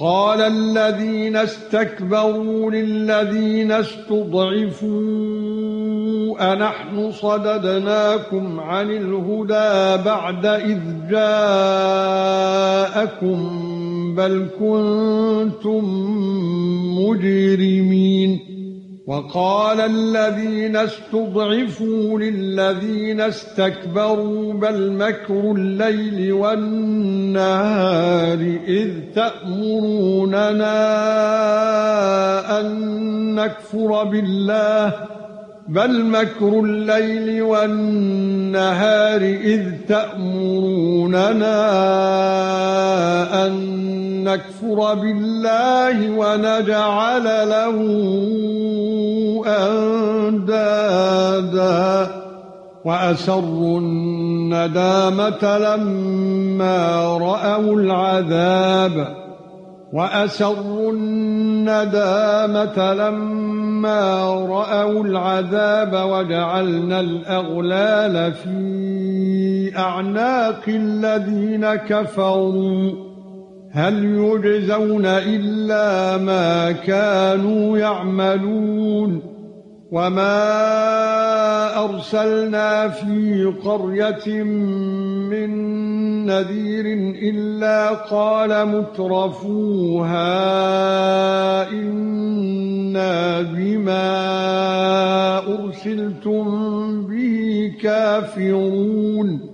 قال الذين استكبروا للذين استضعفوا أنحن صددناكم عن الهدى بعد إذ جاءكم بل كنتم مجرمين وقال الذين استضعفوا للذين استكبروا بل مكر الليل والنهار إذ تأمروننا أن نكفر بالله بل مكر الليل والنهار إذ تأمروننا نكفر بالله ونجعل له أندادا. وأسروا الندامة لما رأوا العذاب. وأسروا الندامة لما رأوا العذاب. وجعلنا الأغلال في أعناق الذين كفروا. هل يجزون إلا ما كانوا يعملون وما أرسلنا في قرية من نذير إلا قال مترفوها إنا بما أرسلتم به كافرون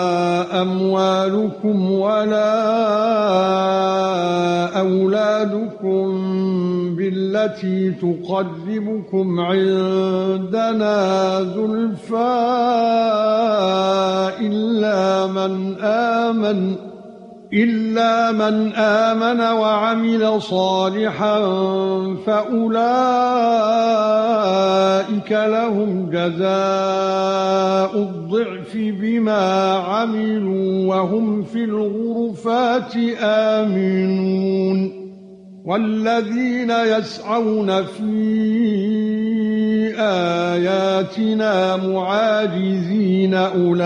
أموالكم ولا أولادكم بالتي تقربكم عندنا زلفى إلا من آمن إلا من آمن وعمل صالحا فأولئك لهم جزاء الضعف بما عملوا وهم في الغرفات آمنون والذين يسعون في آياتنا معاجزين أولئك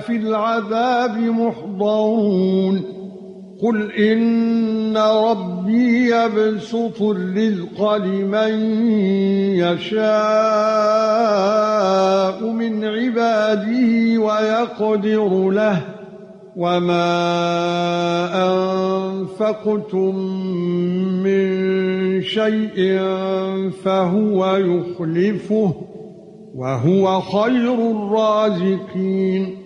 في العذاب محضرون. قل إن ربي يبسط الرزق لمن يشاء من عباده ويقدر له. وما انفقتم من شيء فهو يخلفه وهو خير الرازقين.